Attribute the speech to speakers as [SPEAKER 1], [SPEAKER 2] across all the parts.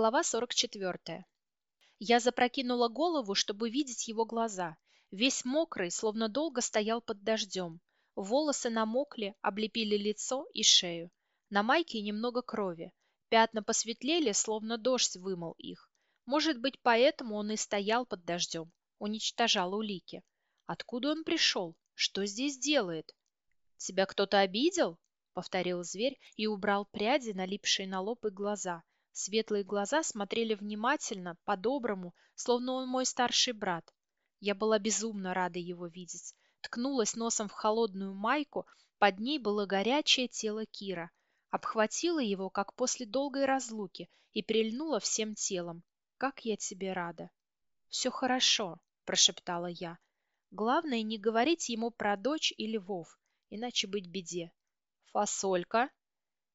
[SPEAKER 1] Глава 44. Я запрокинула голову, чтобы видеть его глаза. Весь мокрый, словно долго стоял под дождем. Волосы намокли, облепили лицо и шею. На майке немного крови. Пятна посветлели, словно дождь вымыл их. Может быть, поэтому он и стоял под дождем, уничтожал улики. Откуда он пришел? Что здесь делает? «Тебя кто-то обидел?» — повторил зверь и убрал пряди, налипшие на лоб и глаза. Светлые глаза смотрели внимательно, по-доброму, словно он мой старший брат. Я была безумно рада его видеть. Ткнулась носом в холодную майку, под ней было горячее тело Кира. Обхватила его, как после долгой разлуки, и прильнула всем телом. «Как я тебе рада!» «Все хорошо», — прошептала я. «Главное, не говорить ему про дочь или Вов, иначе быть беде». «Фасолька!»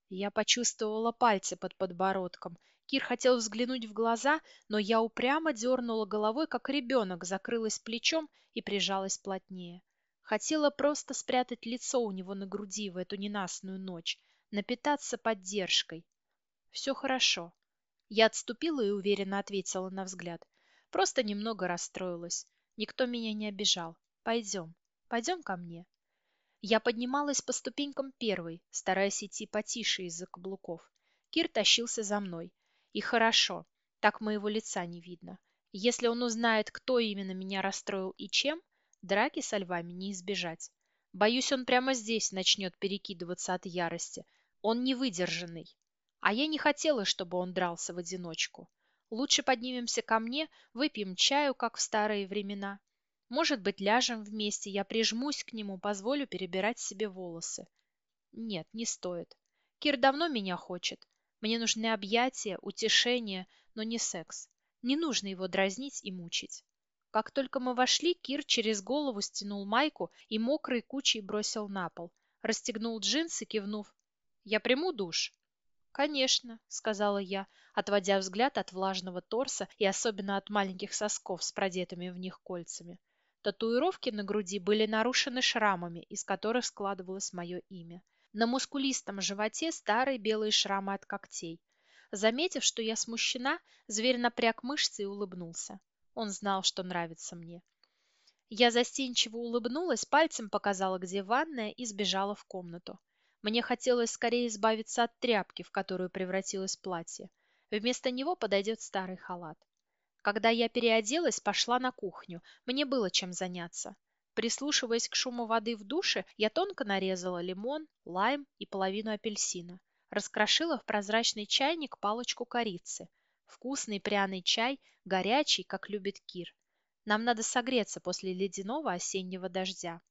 [SPEAKER 1] Я почувствовала пальцы под подбородком. Кир хотел взглянуть в глаза, но я упрямо дернула головой, как ребенок, закрылась плечом и прижалась плотнее. Хотела просто спрятать лицо у него на груди в эту ненастную ночь, напитаться поддержкой. Все хорошо. Я отступила и уверенно ответила на взгляд. Просто немного расстроилась. Никто меня не обижал. Пойдем, пойдем ко мне. Я поднималась по ступенькам первой, стараясь идти потише из-за каблуков. Кир тащился за мной. И хорошо, так моего лица не видно. Если он узнает, кто именно меня расстроил и чем, драки со львами не избежать. Боюсь, он прямо здесь начнет перекидываться от ярости. Он невыдержанный. А я не хотела, чтобы он дрался в одиночку. Лучше поднимемся ко мне, выпьем чаю, как в старые времена, может быть, ляжем вместе, я прижмусь к нему, позволю перебирать себе волосы. Нет, не стоит. Кир давно меня хочет. Мне нужны объятия, утешение, но не секс. Не нужно его дразнить и мучить. Как только мы вошли, Кир через голову стянул майку и мокрой кучей бросил на пол. Расстегнул джинсы, кивнув. «Я приму душ?» «Конечно», — сказала я, отводя взгляд от влажного торса и особенно от маленьких сосков с продетыми в них кольцами. Татуировки на груди были нарушены шрамами, из которых складывалось мое имя. На мускулистом животе старые белые шрамы от когтей. Заметив, что я смущена, зверь напряг мышцы и улыбнулся. Он знал, что нравится мне. Я застенчиво улыбнулась, пальцем показала, где ванная, и сбежала в комнату. Мне хотелось скорее избавиться от тряпки, в которую превратилось платье. Вместо него подойдет старый халат. Когда я переоделась, пошла на кухню. Мне было чем заняться. Прислушиваясь к шуму воды в душе, я тонко нарезала лимон, лайм и половину апельсина. Раскрошила в прозрачный чайник палочку корицы. Вкусный пряный чай, горячий, как любит Кир. Нам надо согреться после ледяного осеннего дождя.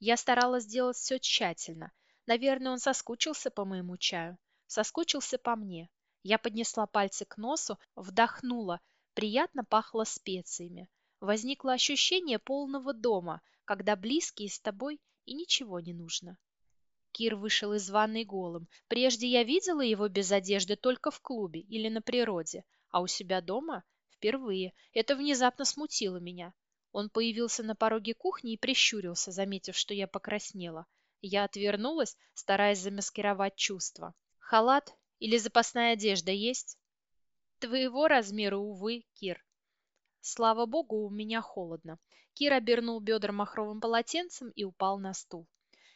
[SPEAKER 1] Я старалась сделать все тщательно. Наверное, он соскучился по моему чаю. Соскучился по мне. Я поднесла пальцы к носу, вдохнула – Приятно пахло специями. Возникло ощущение полного дома, когда близкие с тобой и ничего не нужно. Кир вышел из ванной голым. Прежде я видела его без одежды только в клубе или на природе, а у себя дома впервые. Это внезапно смутило меня. Он появился на пороге кухни и прищурился, заметив, что я покраснела. Я отвернулась, стараясь замаскировать чувства. «Халат или запасная одежда есть?» Твоего размера, увы, Кир. Слава богу, у меня холодно. Кир обернул бедра махровым полотенцем и упал на стул.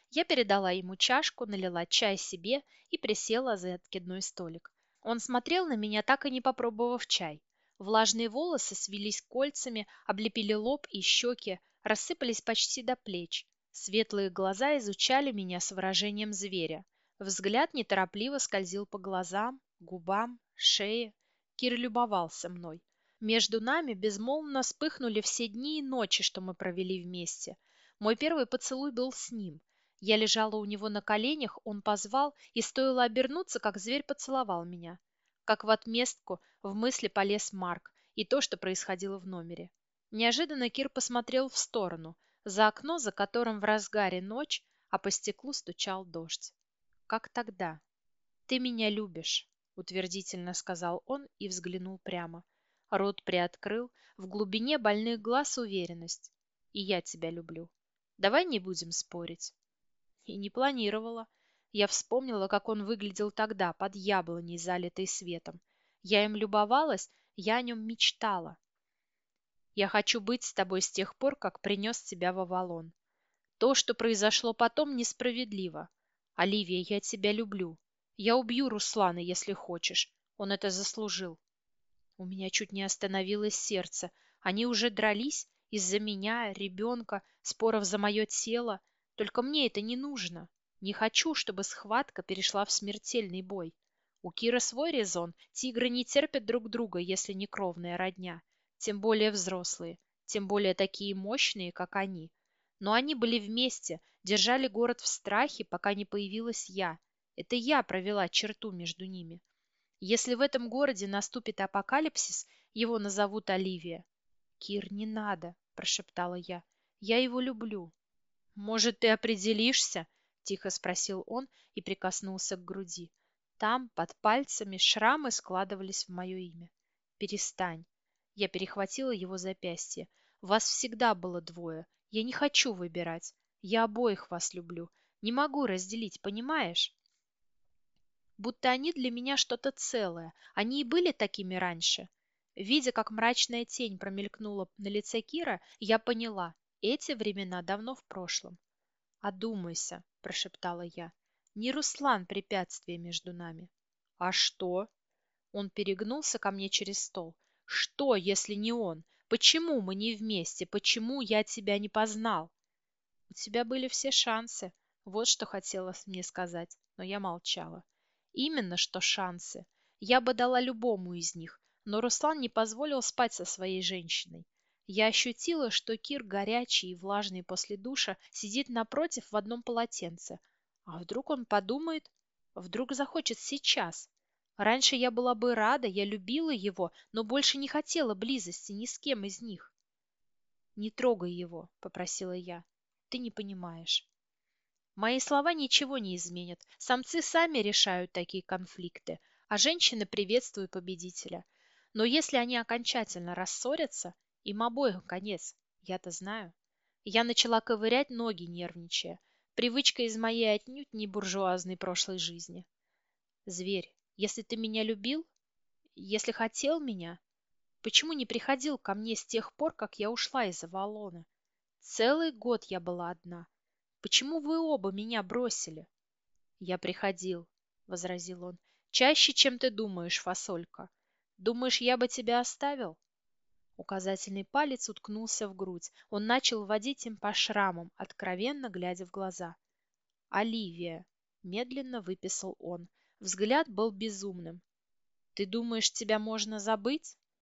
[SPEAKER 1] Я передала ему чашку, налила чай себе и присела за откидной столик. Он смотрел на меня, так и не попробовав чай. Влажные волосы свелись кольцами, облепили лоб и щеки, рассыпались почти до плеч. Светлые глаза изучали меня с выражением зверя. Взгляд неторопливо скользил по глазам, губам, шее, Кир любовался мной. Между нами безмолвно вспыхнули все дни и ночи, что мы провели вместе. Мой первый поцелуй был с ним. Я лежала у него на коленях, он позвал, и стоило обернуться, как зверь поцеловал меня. Как в отместку в мысли полез Марк и то, что происходило в номере. Неожиданно Кир посмотрел в сторону, за окно, за которым в разгаре ночь, а по стеклу стучал дождь. Как тогда? Ты меня любишь утвердительно сказал он и взглянул прямо. Рот приоткрыл, в глубине больных глаз уверенность. И я тебя люблю. Давай не будем спорить. И не планировала. Я вспомнила, как он выглядел тогда, под яблоней, залитой светом. Я им любовалась, я о нем мечтала. Я хочу быть с тобой с тех пор, как принес тебя в Авалон. То, что произошло потом, несправедливо. Оливия, я тебя люблю. Я убью Руслана, если хочешь. Он это заслужил. У меня чуть не остановилось сердце. Они уже дрались из-за меня, ребенка, споров за мое тело. Только мне это не нужно. Не хочу, чтобы схватка перешла в смертельный бой. У Кира свой резон. Тигры не терпят друг друга, если не кровная родня тем более взрослые, тем более такие мощные, как они. Но они были вместе, держали город в страхе, пока не появилась я. Это я провела черту между ними. Если в этом городе наступит апокалипсис, его назовут Оливия. «Кир, не надо», – прошептала я. «Я его люблю». «Может, ты определишься?» – тихо спросил он и прикоснулся к груди. Там, под пальцами, шрамы складывались в мое имя. «Перестань. Я перехватила его запястье. Вас всегда было двое. Я не хочу выбирать. Я обоих вас люблю. Не могу разделить, понимаешь? Будто они для меня что-то целое. Они и были такими раньше. Видя, как мрачная тень промелькнула на лице Кира, я поняла, эти времена давно в прошлом. «Одумайся», – прошептала я. «Не Руслан препятствие между нами». «А что?» Он перегнулся ко мне через стол. Что, если не он? Почему мы не вместе? Почему я тебя не познал? У тебя были все шансы. Вот что хотела мне сказать, но я молчала. Именно что шансы. Я бы дала любому из них, но Руслан не позволил спать со своей женщиной. Я ощутила, что Кир, горячий и влажный после душа, сидит напротив в одном полотенце. А вдруг он подумает, вдруг захочет сейчас, Раньше я была бы рада, я любила его, но больше не хотела близости ни с кем из них. «Не трогай его», — попросила я. «Ты не понимаешь». Мои слова ничего не изменят. Самцы сами решают такие конфликты, а женщины приветствуют победителя. Но если они окончательно рассорятся, им обоим конец, я-то знаю. Я начала ковырять ноги, нервничая. Привычка из моей отнюдь не буржуазной прошлой жизни. Зверь, если ты меня любил, если хотел меня, почему не приходил ко мне с тех пор, как я ушла из Авалона? Целый год я была одна. Почему вы оба меня бросили? Я приходил, возразил он. Чаще, чем ты думаешь, фасолька. Думаешь, я бы тебя оставил? Указательный палец уткнулся в грудь. Он начал водить им по шрамам, откровенно глядя в глаза. «Оливия», — медленно выписал он, Взгляд был безумным. «Ты думаешь, тебя можно забыть?»